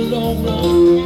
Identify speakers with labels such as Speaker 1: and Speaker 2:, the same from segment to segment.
Speaker 1: long run.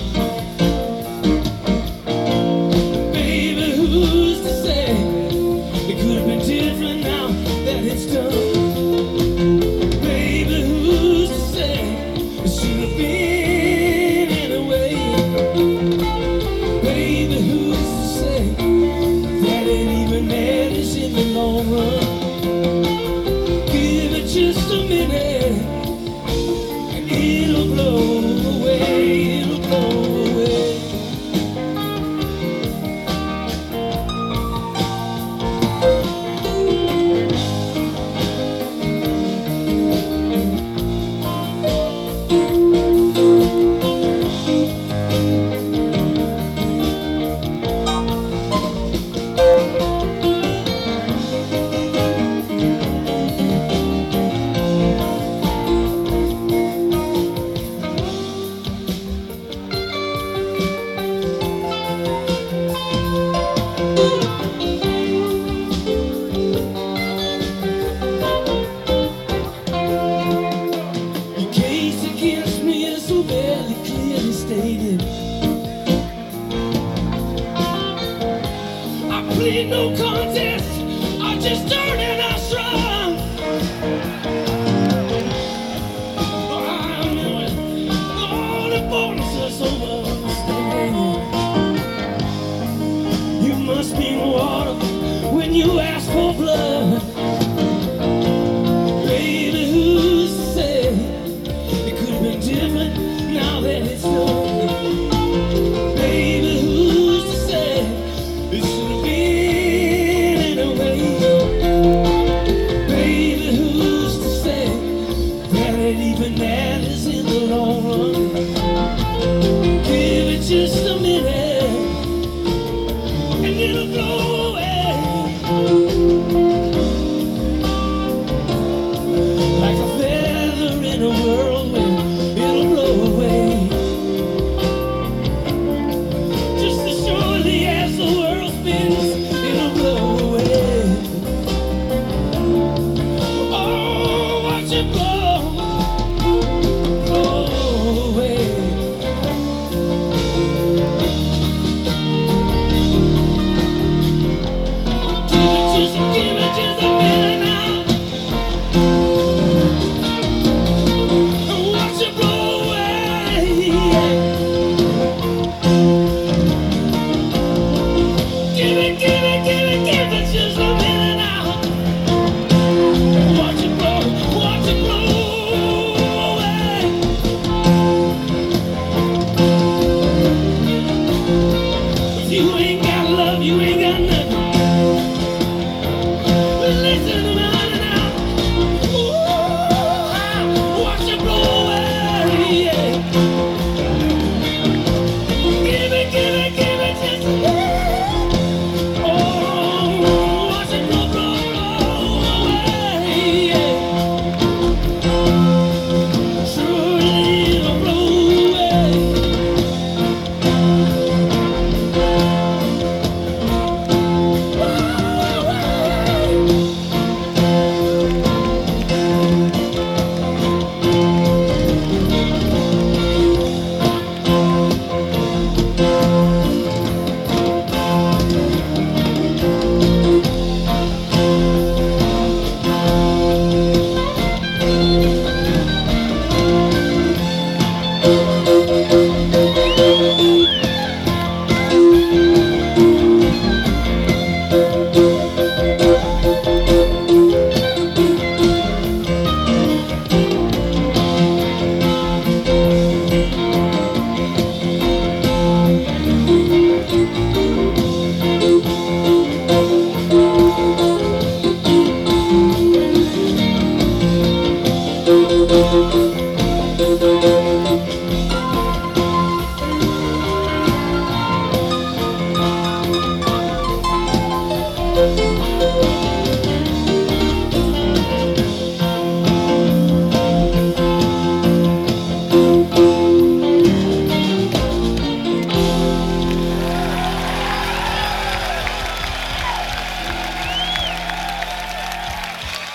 Speaker 1: plead no contest.